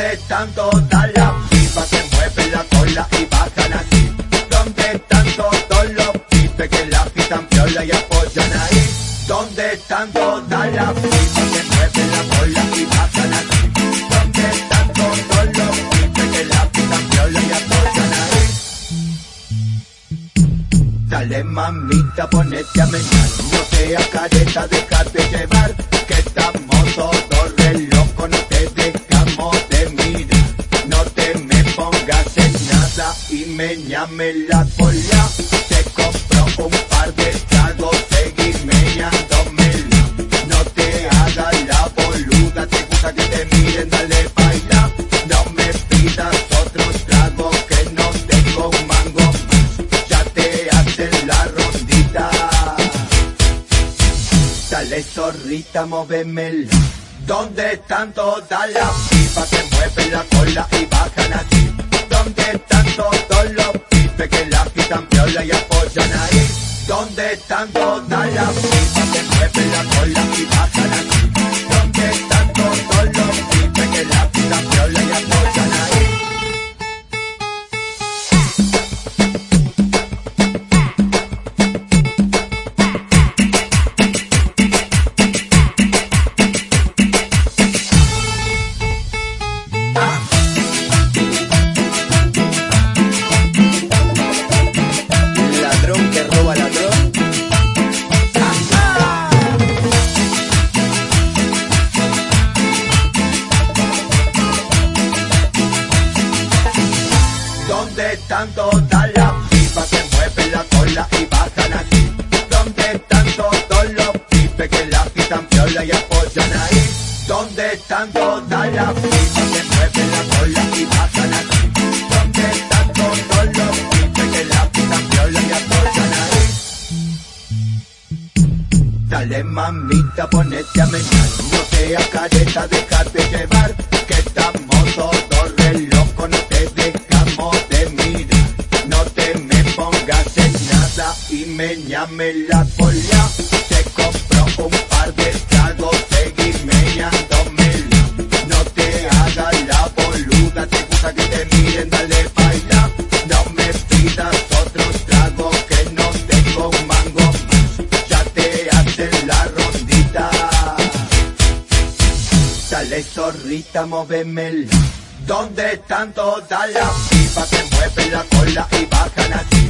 están todas las pipas que mueven la cola y bajan así? ¿Dónde están todos los pipes que la agitan piola y apoyan ahí? ¿Dónde están todas las pipas que mueven la cola y bajan así? ¿Dónde están todos los pipes que la agitan piola y apoyan ahí? Dale mamita, ponete a menar, no seas careta, déjate llevar, que estamos nada y me llame la cola, te compro un par de tragos, seguí meñándomela, no te hagas la boluda, te gusta que te miren, dale baila, no me pidas otro trago que no tengo mango ya te hacen la rondita. Dale zorrita, móvemela. ¿Dónde están todas las pipas que mueven la cola y bajan así? Piola y apoyan ahí? ¿Dónde están todas las están todas las pipas que mueven la cola y bajan así? ¿Dónde están todos los pipes que la agitan piola y apoyan ahí? ¿Dónde están todas las pipas que mueven la cola y bajan así? ¿Dónde están todos los pipes que la agitan piola y apoyan ahí? Dale mamita, ponete a menar, no seas careta, déjate llevar, que estamos todos re locos, en nada y me llame la cola, te compro un par de tragos, seguí meñándomela, no te hagas la boluda, te gusta que te miren, dale baila, no me pidas otro trago que no tengo mango ya te hacen la rondita. Dale zorrita, móvemela. ¿Dónde están todas las pipas que mueven la cola y bajan así?